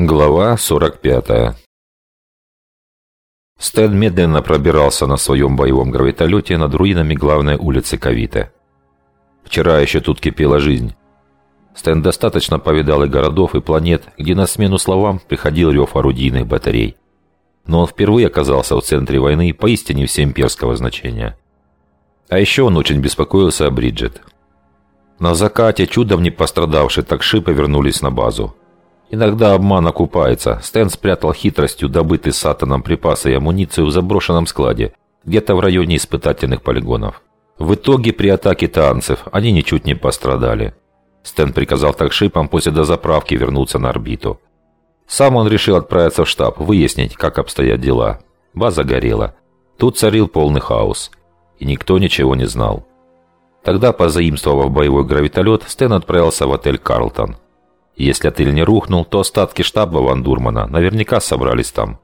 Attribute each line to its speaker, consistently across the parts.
Speaker 1: Глава 45 Стэн медленно пробирался на своем боевом гравитолете над руинами главной улицы Кавита. Вчера еще тут кипела жизнь. Стэн достаточно повидал и городов, и планет, где на смену словам приходил рев орудийных батарей. Но он впервые оказался в центре войны поистине всеимперского значения. А еще он очень беспокоился о Бриджит. На закате чудом не пострадавшие такши повернулись на базу. Иногда обман окупается. Стэн спрятал хитростью добытый сатаном припасы и амуницию в заброшенном складе, где-то в районе испытательных полигонов. В итоге при атаке танцев они ничуть не пострадали. Стэн приказал такшипам после дозаправки вернуться на орбиту. Сам он решил отправиться в штаб, выяснить, как обстоят дела. База горела. Тут царил полный хаос. И никто ничего не знал. Тогда, позаимствовав боевой гравитолет, Стэн отправился в отель «Карлтон». Если отель не рухнул, то остатки штаба Ван Дурмана наверняка собрались там.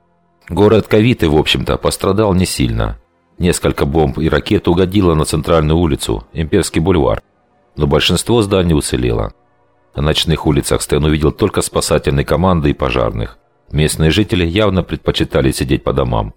Speaker 1: Город Кавиты, в общем-то, пострадал не сильно. Несколько бомб и ракет угодило на центральную улицу, Имперский бульвар. Но большинство зданий уцелело. На ночных улицах Стэн увидел только спасательные команды и пожарных. Местные жители явно предпочитали сидеть по домам.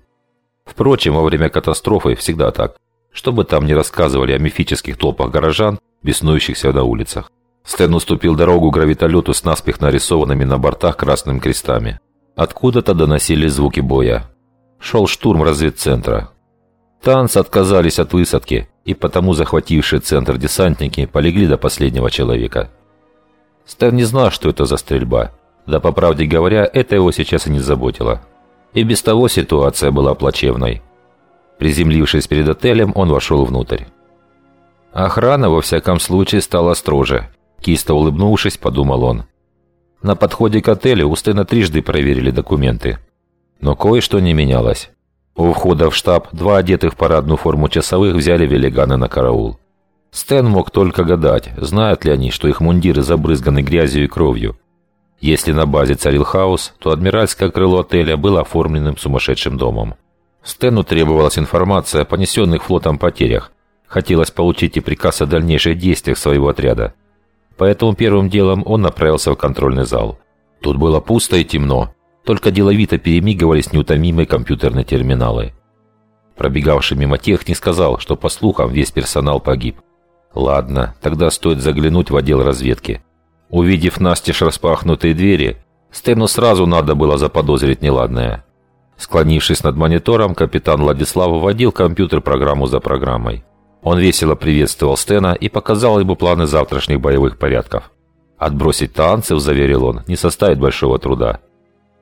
Speaker 1: Впрочем, во время катастрофы всегда так. Что бы там ни рассказывали о мифических толпах горожан, беснующихся на улицах. Стэн уступил дорогу гравитолету с наспех нарисованными на бортах красными крестами. Откуда-то доносили звуки боя. Шел штурм разведцентра. Танцы отказались от высадки, и потому захватившие центр десантники полегли до последнего человека. Стэн не знал, что это за стрельба. Да, по правде говоря, это его сейчас и не заботило. И без того ситуация была плачевной. Приземлившись перед отелем, он вошел внутрь. Охрана, во всяком случае, стала строже. Кисто улыбнувшись, подумал он. На подходе к отелю у Стэна трижды проверили документы. Но кое-что не менялось. У входа в штаб два одетых в парадную форму часовых взяли велиганы на караул. Стэн мог только гадать, знают ли они, что их мундиры забрызганы грязью и кровью. Если на базе царил хаос, то адмиральское крыло отеля было оформленным сумасшедшим домом. Стэну требовалась информация о понесенных флотом потерях. Хотелось получить и приказ о дальнейших действиях своего отряда. Поэтому первым делом он направился в контрольный зал. Тут было пусто и темно, только деловито перемигивались неутомимые компьютерные терминалы. Пробегавший мимо техник сказал, что по слухам весь персонал погиб. Ладно, тогда стоит заглянуть в отдел разведки. Увидев настежь распахнутые двери, Стэну сразу надо было заподозрить неладное. Склонившись над монитором, капитан Владислав вводил компьютер программу за программой. Он весело приветствовал Стена и показал ему планы завтрашних боевых порядков. Отбросить танцев, заверил он, не составит большого труда.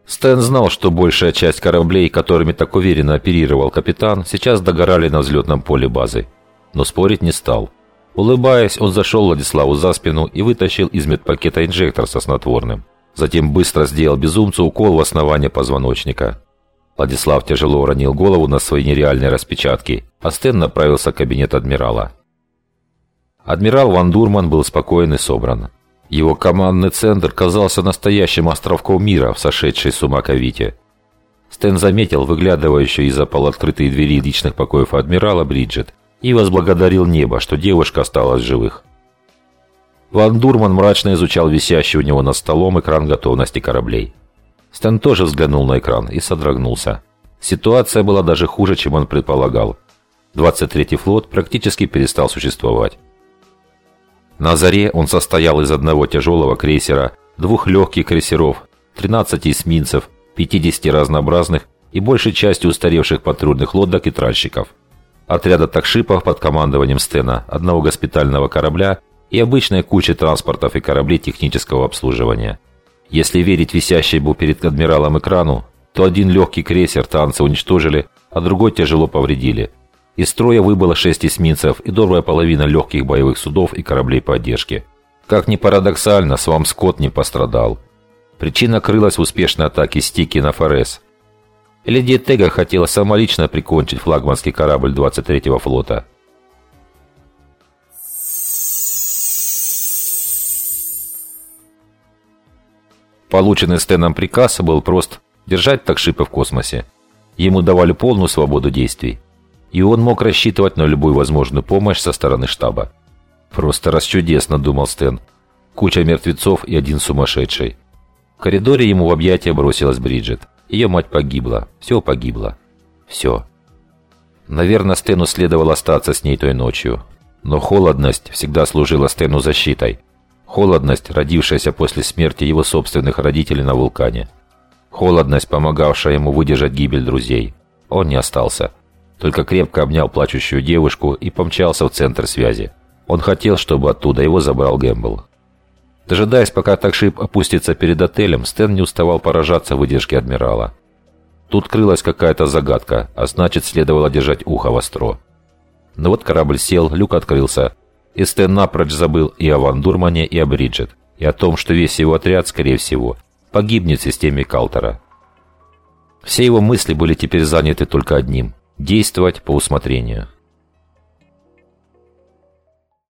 Speaker 1: Стэн знал, что большая часть кораблей, которыми так уверенно оперировал капитан, сейчас догорали на взлетном поле базы. Но спорить не стал. Улыбаясь, он зашел Владиславу за спину и вытащил из медпакета инжектор со снотворным. Затем быстро сделал безумцу укол в основание позвоночника. Владислав тяжело уронил голову на свои нереальные распечатки, а Стэн направился в кабинет адмирала. Адмирал Ван Дурман был спокоен и собран. Его командный центр казался настоящим островком мира в сошедшей с ума Кавите. Стэн заметил выглядывающую из-за полуоткрытой двери личных покоев адмирала Бриджит и возблагодарил небо, что девушка осталась живых. Ван Дурман мрачно изучал висящий у него над столом экран готовности кораблей. Стэн тоже взглянул на экран и содрогнулся. Ситуация была даже хуже, чем он предполагал. 23-й флот практически перестал существовать. На заре он состоял из одного тяжелого крейсера, двух легких крейсеров, 13 эсминцев, 50 разнообразных и большей части устаревших патрульных лодок и тральщиков. Отряда такшипов под командованием Стена, одного госпитального корабля и обычной кучи транспортов и кораблей технического обслуживания – если верить висящему перед адмиралом экрану, то один легкий крейсер танцы уничтожили, а другой тяжело повредили. Из строя выбыло шесть эсминцев и добрая половина легких боевых судов и кораблей поддержки. Как ни парадоксально, Свам Скотт не пострадал. Причина крылась в успешной атаке Стики на Форес. Леди Тега хотела самолично прикончить флагманский корабль 23-го флота – Полученный Стэном приказ был прост – держать такшипы в космосе. Ему давали полную свободу действий. И он мог рассчитывать на любую возможную помощь со стороны штаба. «Просто расчудесно», – думал Стэн. «Куча мертвецов и один сумасшедший». В коридоре ему в объятия бросилась Бриджит. Ее мать погибла. Все погибло. Все. Наверное, Стэну следовало остаться с ней той ночью. Но холодность всегда служила Стэну защитой. Холодность, родившаяся после смерти его собственных родителей на вулкане. Холодность, помогавшая ему выдержать гибель друзей. Он не остался. Только крепко обнял плачущую девушку и помчался в центр связи. Он хотел, чтобы оттуда его забрал Гэмбл. Дожидаясь, пока такшип опустится перед отелем, Стэн не уставал поражаться выдержке адмирала. Тут крылась какая-то загадка, а значит, следовало держать ухо востро. Но вот корабль сел, люк открылся, и Стэн напрочь забыл и о Ван Дурмане, и о Бриджит, и о том, что весь его отряд, скорее всего, погибнет в системе Калтера. Все его мысли были теперь заняты только одним – действовать по усмотрению.